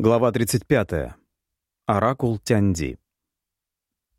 Глава 35. Оракул Тяньди.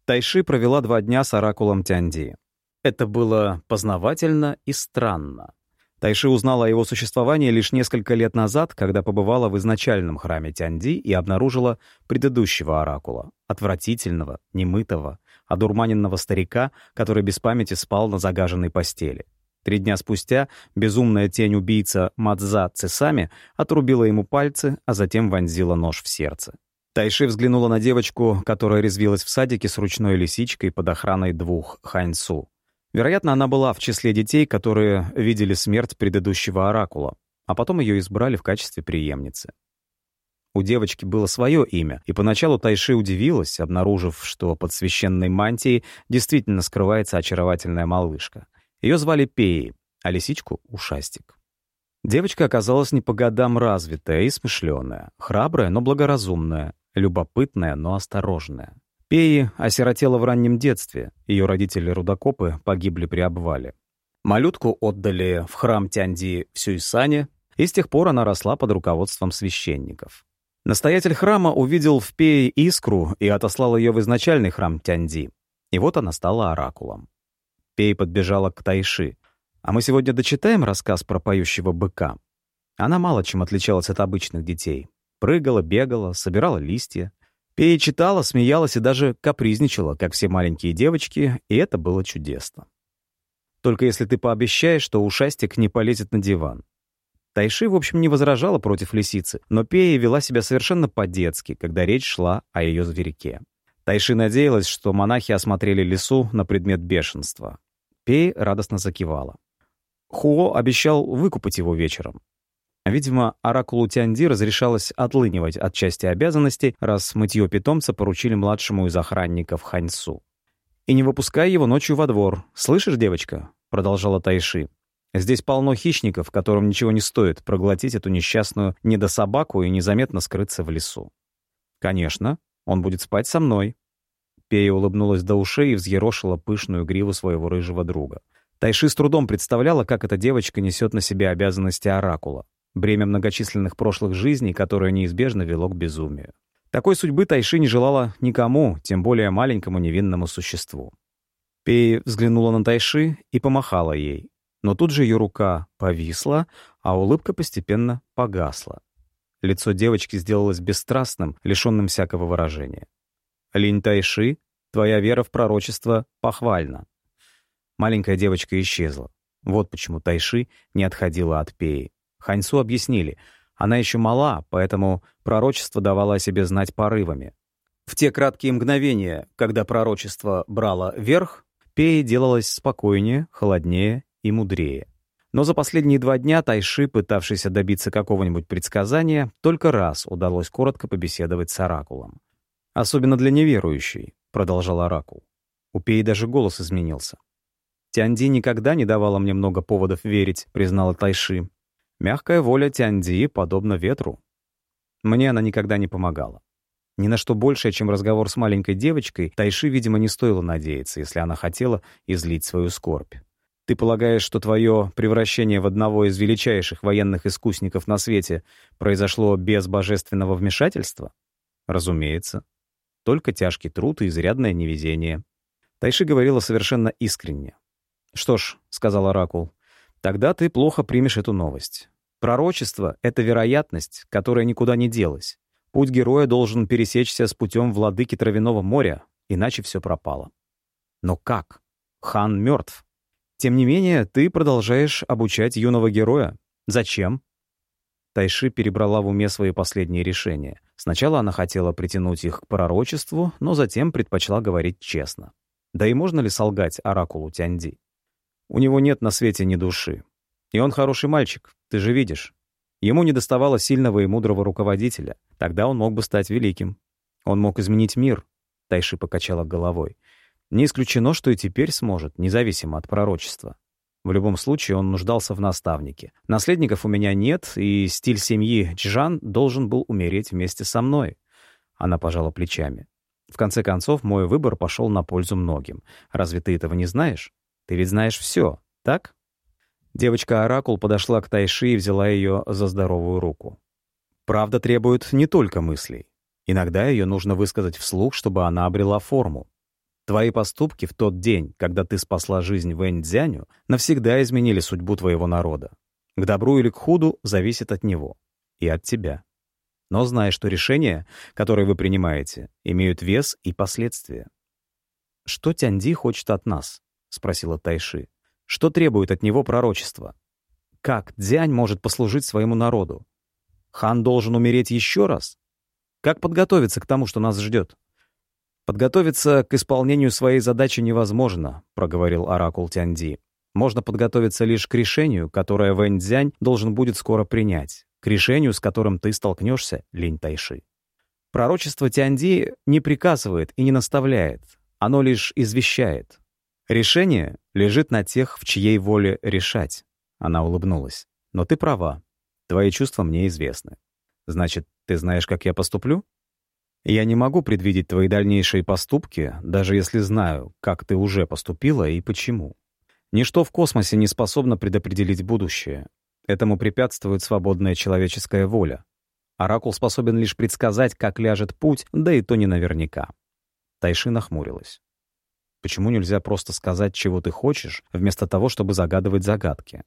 Тайши провела два дня с оракулом Тяньди. Это было познавательно и странно. Тайши узнала о его существовании лишь несколько лет назад, когда побывала в изначальном храме Тяньди и обнаружила предыдущего оракула, отвратительного, немытого, одурманенного старика, который без памяти спал на загаженной постели. Три дня спустя безумная тень убийца Мадза Цесами отрубила ему пальцы, а затем вонзила нож в сердце. Тайши взглянула на девочку, которая резвилась в садике с ручной лисичкой под охраной двух ханьцу. Вероятно, она была в числе детей, которые видели смерть предыдущего оракула, а потом ее избрали в качестве преемницы. У девочки было свое имя, и поначалу Тайши удивилась, обнаружив, что под священной мантией действительно скрывается очаровательная малышка — ее звали Пеей, а лисичку — Ушастик. Девочка оказалась не по годам развитая и смышленая, храбрая, но благоразумная, любопытная, но осторожная. Пеи осиротела в раннем детстве, ее родители-рудокопы погибли при обвале. Малютку отдали в храм Тяньди в Сюйсане, и с тех пор она росла под руководством священников. Настоятель храма увидел в Пее искру и отослал ее в изначальный храм Тяньди. И вот она стала оракулом. Пей подбежала к Тайши. «А мы сегодня дочитаем рассказ про поющего быка?» Она мало чем отличалась от обычных детей. Прыгала, бегала, собирала листья. Пея читала, смеялась и даже капризничала, как все маленькие девочки, и это было чудесно. Только если ты пообещаешь, что ушастик не полезет на диван. Тайши, в общем, не возражала против лисицы, но Пея вела себя совершенно по-детски, когда речь шла о ее зверике. Тайши надеялась, что монахи осмотрели лесу на предмет бешенства. Пей радостно закивала. Хуо обещал выкупать его вечером. Видимо, оракулу Тяньди разрешалось отлынивать от части обязанностей, раз мытье питомца поручили младшему из охранников Ханьсу. «И не выпускай его ночью во двор. Слышишь, девочка?» — продолжала Тайши. «Здесь полно хищников, которым ничего не стоит проглотить эту несчастную недособаку и незаметно скрыться в лесу». «Конечно. Он будет спать со мной», Пея улыбнулась до ушей и взъерошила пышную гриву своего рыжего друга. Тайши с трудом представляла, как эта девочка несет на себе обязанности оракула, бремя многочисленных прошлых жизней, которое неизбежно вело к безумию. Такой судьбы Тайши не желала никому, тем более маленькому невинному существу. Пея взглянула на Тайши и помахала ей, но тут же ее рука повисла, а улыбка постепенно погасла. Лицо девочки сделалось бесстрастным, лишенным всякого выражения. Линь Тайши, твоя вера в пророчество похвальна. Маленькая девочка исчезла. Вот почему Тайши не отходила от Пеи. Ханьсу объяснили, она еще мала, поэтому пророчество давало о себе знать порывами. В те краткие мгновения, когда пророчество брало верх, Пея делалась спокойнее, холоднее и мудрее. Но за последние два дня Тайши, пытавшийся добиться какого-нибудь предсказания, только раз удалось коротко побеседовать с Оракулом. Особенно для неверующей, продолжал Оракул. У Пей даже голос изменился. Тяньди никогда не давала мне много поводов верить, признала Тайши. Мягкая воля Тяньди подобна ветру. Мне она никогда не помогала. Ни на что большее, чем разговор с маленькой девочкой, Тайши, видимо, не стоило надеяться, если она хотела излить свою скорбь. Ты полагаешь, что твое превращение в одного из величайших военных искусников на свете произошло без божественного вмешательства? Разумеется только тяжкий труд и изрядное невезение. Тайши говорила совершенно искренне. «Что ж», — сказал Оракул, — «тогда ты плохо примешь эту новость. Пророчество — это вероятность, которая никуда не делась. Путь героя должен пересечься с путем владыки Травяного моря, иначе все пропало». «Но как? Хан мертв. Тем не менее, ты продолжаешь обучать юного героя. Зачем?» Тайши перебрала в уме свои последние решения. Сначала она хотела притянуть их к пророчеству, но затем предпочла говорить честно. Да и можно ли солгать оракулу Тяньди? У него нет на свете ни души. И он хороший мальчик, ты же видишь. Ему не доставало сильного и мудрого руководителя. Тогда он мог бы стать великим. Он мог изменить мир. Тайши покачала головой. Не исключено, что и теперь сможет, независимо от пророчества. В любом случае, он нуждался в наставнике. Наследников у меня нет, и стиль семьи Чжан должен был умереть вместе со мной. Она пожала плечами. В конце концов, мой выбор пошел на пользу многим. Разве ты этого не знаешь? Ты ведь знаешь все, так? Девочка-оракул подошла к Тайши и взяла ее за здоровую руку. Правда требует не только мыслей. Иногда ее нужно высказать вслух, чтобы она обрела форму. Твои поступки в тот день, когда ты спасла жизнь Вэньцзяню, навсегда изменили судьбу твоего народа. К добру или к худу зависит от него и от тебя. Но знай, что решения, которые вы принимаете, имеют вес и последствия. «Что Тяньди хочет от нас?» — спросила Тайши. «Что требует от него пророчество? Как Дзянь может послужить своему народу? Хан должен умереть еще раз? Как подготовиться к тому, что нас ждет?» «Подготовиться к исполнению своей задачи невозможно», — проговорил оракул Тяньди. «Можно подготовиться лишь к решению, которое Вэнь Цзянь должен будет скоро принять, к решению, с которым ты столкнешься, Линь Тайши». Пророчество Тяньди не приказывает и не наставляет, оно лишь извещает. Решение лежит на тех, в чьей воле решать. Она улыбнулась. Но ты права. Твои чувства мне известны. Значит, ты знаешь, как я поступлю? Я не могу предвидеть твои дальнейшие поступки, даже если знаю, как ты уже поступила и почему. Ничто в космосе не способно предопределить будущее. Этому препятствует свободная человеческая воля. Оракул способен лишь предсказать, как ляжет путь, да и то не наверняка. Тайши нахмурилась. «Почему нельзя просто сказать, чего ты хочешь, вместо того, чтобы загадывать загадки?»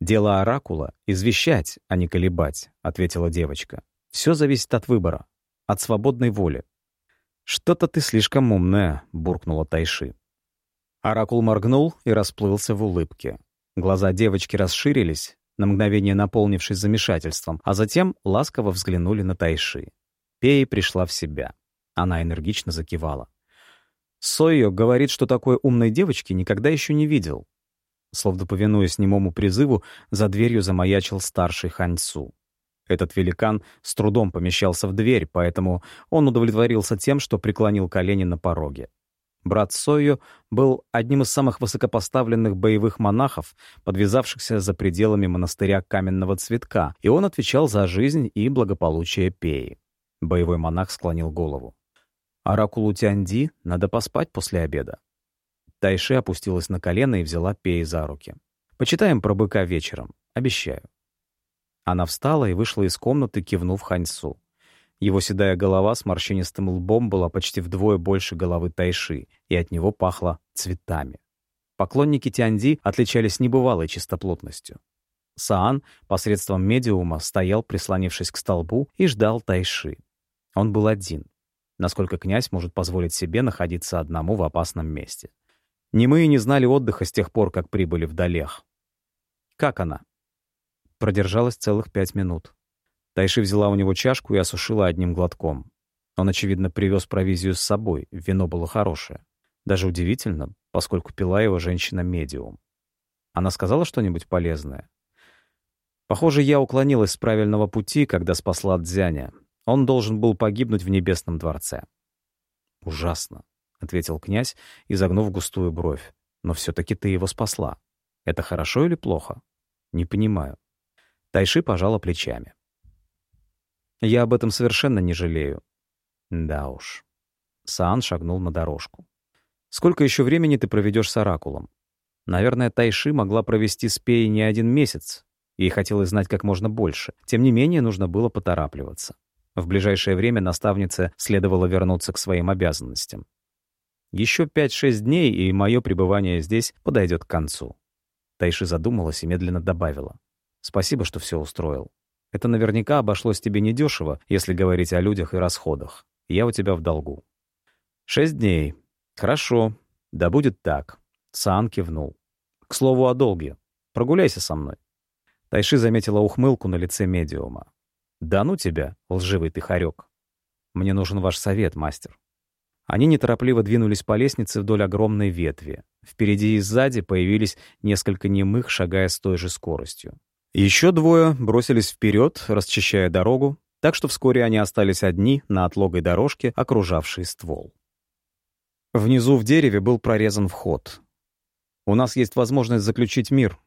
«Дело оракула — извещать, а не колебать», — ответила девочка. «Все зависит от выбора, от свободной воли». «Что-то ты слишком умная», — буркнула Тайши. Оракул моргнул и расплылся в улыбке. Глаза девочки расширились, на мгновение наполнившись замешательством, а затем ласково взглянули на Тайши. Пей пришла в себя. Она энергично закивала. Сойо говорит, что такой умной девочки никогда еще не видел. Словно повинуясь немому призыву, за дверью замаячил старший Ханьцу. Этот великан с трудом помещался в дверь, поэтому он удовлетворился тем, что преклонил колени на пороге. Брат Сойо был одним из самых высокопоставленных боевых монахов, подвязавшихся за пределами монастыря Каменного Цветка, и он отвечал за жизнь и благополучие Пеи. Боевой монах склонил голову. Оракулу Тяньди надо поспать после обеда. Тайши опустилась на колено и взяла Пей за руки. «Почитаем про быка вечером. Обещаю». Она встала и вышла из комнаты, кивнув Ханьсу. Его седая голова с морщинистым лбом была почти вдвое больше головы Тайши, и от него пахло цветами. Поклонники Тяньди отличались небывалой чистоплотностью. Саан посредством медиума стоял, прислонившись к столбу, и ждал Тайши. Он был один насколько князь может позволить себе находиться одному в опасном месте. Ни мы и не знали отдыха с тех пор, как прибыли в Долех. «Как она?» Продержалась целых пять минут. Тайши взяла у него чашку и осушила одним глотком. Он, очевидно, привез провизию с собой, вино было хорошее. Даже удивительно, поскольку пила его женщина-медиум. Она сказала что-нибудь полезное? Похоже, я уклонилась с правильного пути, когда спасла Дзяня. Он должен был погибнуть в небесном дворце. «Ужасно», — ответил князь, изогнув густую бровь. «Но все-таки ты его спасла. Это хорошо или плохо?» «Не понимаю». Тайши пожала плечами. «Я об этом совершенно не жалею». «Да уж». Саан шагнул на дорожку. «Сколько еще времени ты проведешь с Оракулом?» Наверное, Тайши могла провести с Пеей не один месяц. Ей хотелось знать как можно больше. Тем не менее, нужно было поторапливаться. В ближайшее время наставнице следовало вернуться к своим обязанностям. Еще 5-6 дней, и мое пребывание здесь подойдет к концу. Тайши задумалась и медленно добавила. «Спасибо, что все устроил. Это наверняка обошлось тебе недешево, если говорить о людях и расходах. Я у тебя в долгу». «Шесть дней. Хорошо. Да будет так». Саан кивнул. «К слову о долге. Прогуляйся со мной». Тайши заметила ухмылку на лице медиума. «Да ну тебя, лживый ты хорек. Мне нужен ваш совет, мастер». Они неторопливо двинулись по лестнице вдоль огромной ветви. Впереди и сзади появились несколько немых, шагая с той же скоростью. Еще двое бросились вперед, расчищая дорогу, так что вскоре они остались одни на отлогой дорожке, окружавшей ствол. Внизу в дереве был прорезан вход. «У нас есть возможность заключить мир.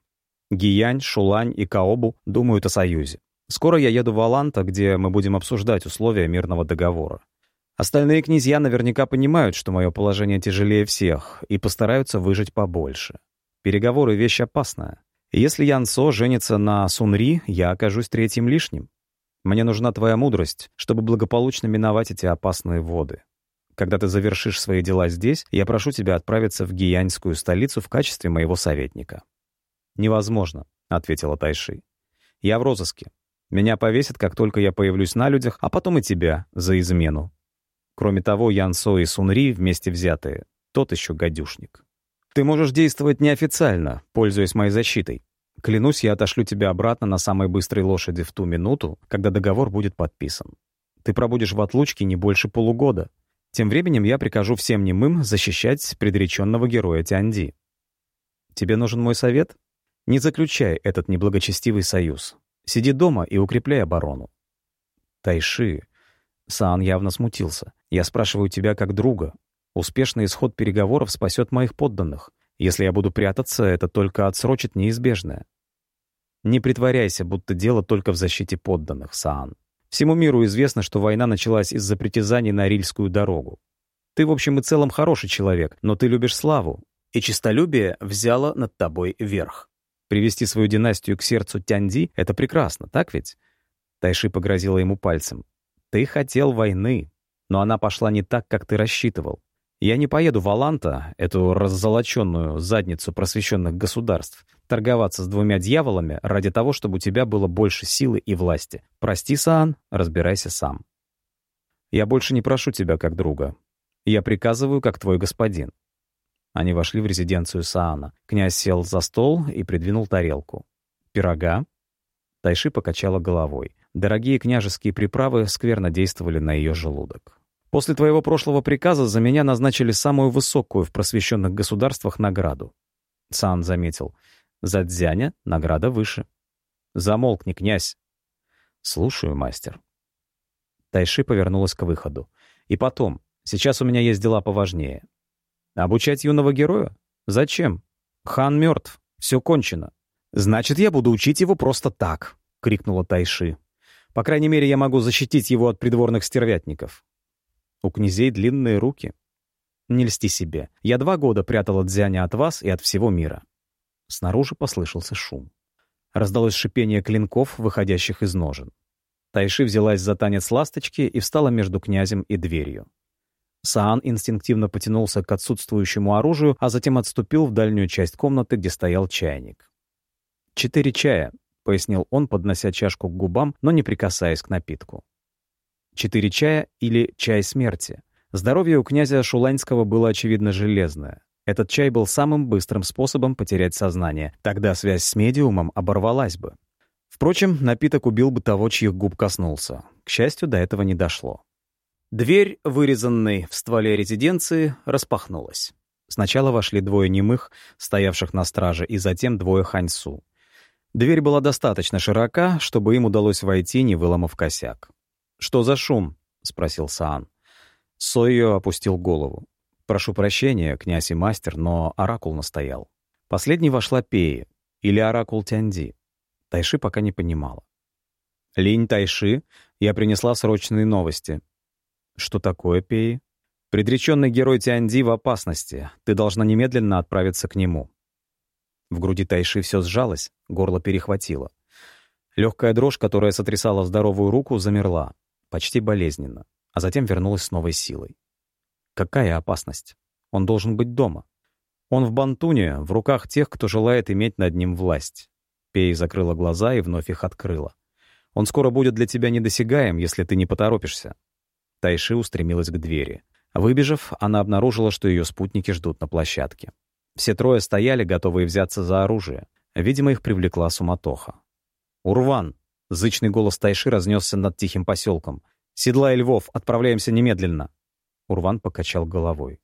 Гиянь, Шулань и Каобу думают о союзе. Скоро я еду в Аланта, где мы будем обсуждать условия мирного договора. Остальные князья наверняка понимают, что мое положение тяжелее всех, и постараются выжить побольше. Переговоры — вещь опасная. Если Ян Со женится на Сунри, я окажусь третьим лишним. Мне нужна твоя мудрость, чтобы благополучно миновать эти опасные воды. Когда ты завершишь свои дела здесь, я прошу тебя отправиться в Гияньскую столицу в качестве моего советника». «Невозможно», — ответила Тайши. «Я в розыске. Меня повесят, как только я появлюсь на людях, а потом и тебя за измену. Кроме того, Ян Со и Сунри вместе взятые. Тот еще гадюшник. Ты можешь действовать неофициально, пользуясь моей защитой. Клянусь, я отошлю тебя обратно на самой быстрой лошади в ту минуту, когда договор будет подписан. Ты пробудешь в отлучке не больше полугода. Тем временем я прикажу всем немым защищать предреченного героя Тяньди. Тебе нужен мой совет? Не заключай этот неблагочестивый союз. Сиди дома и укрепляй оборону. Тайши. Сан явно смутился. Я спрашиваю тебя как друга. Успешный исход переговоров спасет моих подданных. Если я буду прятаться, это только отсрочит неизбежное. Не притворяйся, будто дело только в защите подданных, Саан. Всему миру известно, что война началась из-за притязаний на Рильскую дорогу. Ты, в общем и целом, хороший человек, но ты любишь славу, и честолюбие взяло над тобой верх. Привести свою династию к сердцу Тяньди — это прекрасно, так ведь? Тайши погрозила ему пальцем. Ты хотел войны, но она пошла не так, как ты рассчитывал. Я не поеду в Аланта, эту раззолоченную задницу просвещенных государств, торговаться с двумя дьяволами ради того, чтобы у тебя было больше силы и власти. Прости, Саан, разбирайся сам. Я больше не прошу тебя как друга. Я приказываю как твой господин. Они вошли в резиденцию Саана. Князь сел за стол и придвинул тарелку. «Пирога?» Тайши покачала головой. Дорогие княжеские приправы скверно действовали на ее желудок. После твоего прошлого приказа за меня назначили самую высокую в просвещенных государствах награду. Сан заметил. За Дзяня награда выше. Замолкни, князь. Слушаю, мастер. Тайши повернулась к выходу. И потом, сейчас у меня есть дела поважнее. Обучать юного героя? Зачем? Хан мертв. Все кончено. Значит, я буду учить его просто так, крикнула Тайши. По крайней мере, я могу защитить его от придворных стервятников. У князей длинные руки. Не льсти себе. Я два года прятала Дзяня от вас и от всего мира. Снаружи послышался шум. Раздалось шипение клинков, выходящих из ножен. Тайши взялась за танец ласточки и встала между князем и дверью. Саан инстинктивно потянулся к отсутствующему оружию, а затем отступил в дальнюю часть комнаты, где стоял чайник. «Четыре чая», — пояснил он, поднося чашку к губам, но не прикасаясь к напитку. Четыре чая или чай смерти. Здоровье у князя Шуланьского было, очевидно, железное. Этот чай был самым быстрым способом потерять сознание. Тогда связь с медиумом оборвалась бы. Впрочем, напиток убил бы того, чьих губ коснулся. К счастью, до этого не дошло. Дверь, вырезанной в стволе резиденции, распахнулась. Сначала вошли двое немых, стоявших на страже, и затем двое ханьсу. Дверь была достаточно широка, чтобы им удалось войти, не выломав косяк. «Что за шум?» — спросил Саан. Сойо опустил голову. «Прошу прощения, князь и мастер, но оракул настоял». Последней вошла Пеи, или оракул Тяньди. Тайши пока не понимала. «Линь Тайши, я принесла срочные новости». «Что такое, Пеи?» «Предреченный герой Тяньди в опасности. Ты должна немедленно отправиться к нему». В груди Тайши все сжалось, горло перехватило. Легкая дрожь, которая сотрясала здоровую руку, замерла почти болезненно, а затем вернулась с новой силой. Какая опасность? Он должен быть дома. Он в Бантуне, в руках тех, кто желает иметь над ним власть. Пей закрыла глаза и вновь их открыла. Он скоро будет для тебя недосягаем, если ты не поторопишься. Тайши устремилась к двери. Выбежав, она обнаружила, что ее спутники ждут на площадке. Все трое стояли, готовые взяться за оружие. Видимо, их привлекла суматоха. «Урван!» Зычный голос Тайши разнесся над тихим поселком. «Седла и львов, отправляемся немедленно!» Урван покачал головой.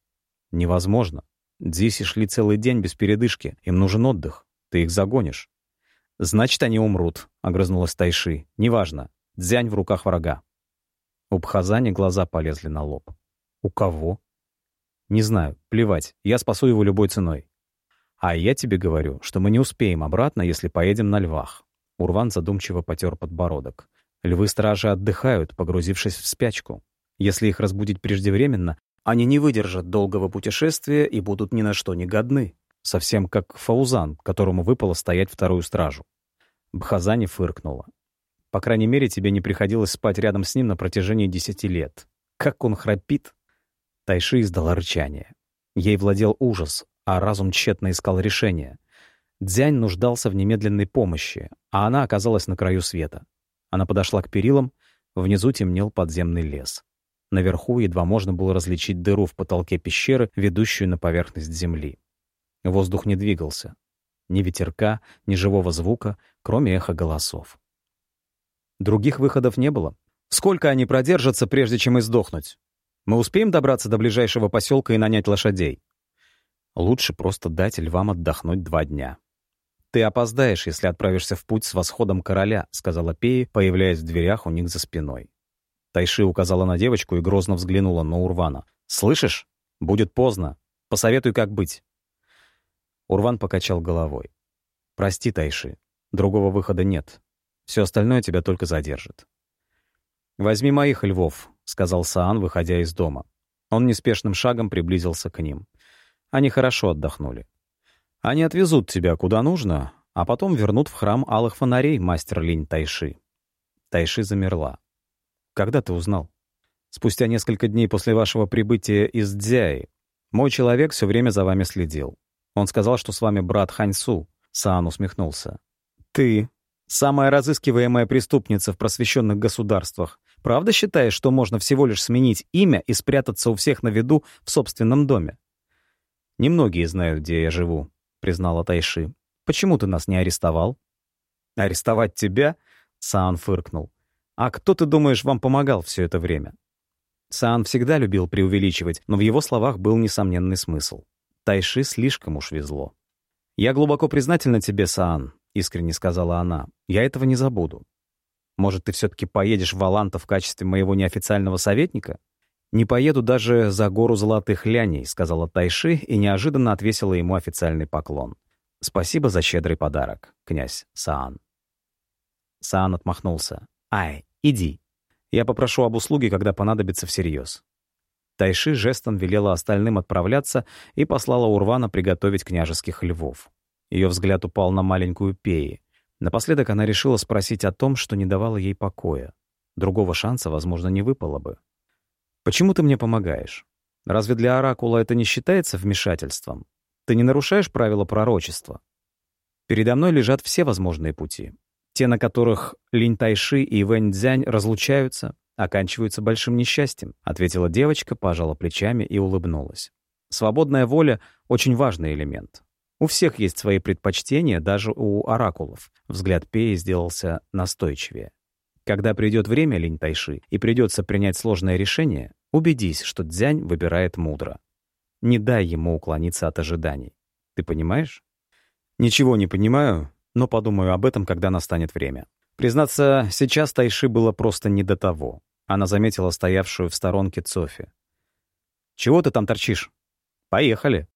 «Невозможно. Дзиси шли целый день без передышки. Им нужен отдых. Ты их загонишь». «Значит, они умрут», — огрызнулась Тайши. «Неважно. Дзянь в руках врага». У Бхазани глаза полезли на лоб. «У кого?» «Не знаю. Плевать. Я спасу его любой ценой». «А я тебе говорю, что мы не успеем обратно, если поедем на львах. Урван задумчиво потер подбородок. Львы-стражи отдыхают, погрузившись в спячку. Если их разбудить преждевременно, они не выдержат долгого путешествия и будут ни на что не годны. Совсем как Фаузан, которому выпало стоять вторую стражу. Бхазани фыркнула. По крайней мере, тебе не приходилось спать рядом с ним на протяжении десяти лет. Как он храпит!» Тайши издала рычание. Ей владел ужас, а разум тщетно искал решение. Дзянь нуждался в немедленной помощи, а она оказалась на краю света. Она подошла к перилам, внизу темнел подземный лес. Наверху едва можно было различить дыру в потолке пещеры, ведущую на поверхность земли. Воздух не двигался. Ни ветерка, ни живого звука, кроме эха голосов. Других выходов не было. Сколько они продержатся, прежде чем издохнуть? Мы успеем добраться до ближайшего поселка и нанять лошадей? Лучше просто дать львам отдохнуть два дня. «Ты опоздаешь, если отправишься в путь с восходом короля», — сказала Пеи, появляясь в дверях у них за спиной. Тайши указала на девочку и грозно взглянула на Урвана. «Слышишь? Будет поздно. Посоветуй, как быть». Урван покачал головой. «Прости, Тайши. Другого выхода нет. Все остальное тебя только задержит». «Возьми моих львов», — сказал Саан, выходя из дома. Он неспешным шагом приблизился к ним. Они хорошо отдохнули. Они отвезут тебя куда нужно, а потом вернут в храм алых фонарей, мастер Линь Тайши. Тайши замерла. Когда ты узнал? Спустя несколько дней после вашего прибытия из Дзяи. Мой человек все время за вами следил. Он сказал, что с вами брат Ханьсу. Саан усмехнулся. Ты, самая разыскиваемая преступница в просвещенных государствах, правда считаешь, что можно всего лишь сменить имя и спрятаться у всех на виду в собственном доме? Немногие знают, где я живу, признала Тайши. «Почему ты нас не арестовал?» «Арестовать тебя?» — Саан фыркнул. «А кто, ты думаешь, вам помогал все это время?» Саан всегда любил преувеличивать, но в его словах был несомненный смысл. Тайши слишком уж везло. «Я глубоко признательна тебе, Саан», — искренне сказала она. «Я этого не забуду. Может, ты все-таки поедешь в Аланта в качестве моего неофициального советника?» «Не поеду даже за гору золотых ляней», — сказала Тайши и неожиданно отвесила ему официальный поклон. «Спасибо за щедрый подарок, князь Саан». Саан отмахнулся. «Ай, иди. Я попрошу об услуге, когда понадобится всерьез». Тайши жестом велела остальным отправляться и послала Урвана приготовить княжеских львов. Ее взгляд упал на маленькую Пеи. Напоследок она решила спросить о том, что не давало ей покоя. Другого шанса, возможно, не выпало бы. Почему ты мне помогаешь? Разве для оракула это не считается вмешательством? Ты не нарушаешь правила пророчества? Передо мной лежат все возможные пути. Те, на которых Линь Тайши и Вэнь Цзянь разлучаются, оканчиваются большим несчастьем, ответила девочка, пожала плечами и улыбнулась. Свободная воля — очень важный элемент. У всех есть свои предпочтения, даже у оракулов. Взгляд Пеи сделался настойчивее. Когда придет время, Линь Тайши, и придется принять сложное решение, убедись, что Дзянь выбирает мудро. Не дай ему уклониться от ожиданий. Ты понимаешь? Ничего не понимаю, но подумаю об этом, когда настанет время. Признаться, сейчас Тайши было просто не до того. Она заметила стоявшую в сторонке Цофи. «Чего ты там торчишь? Поехали!»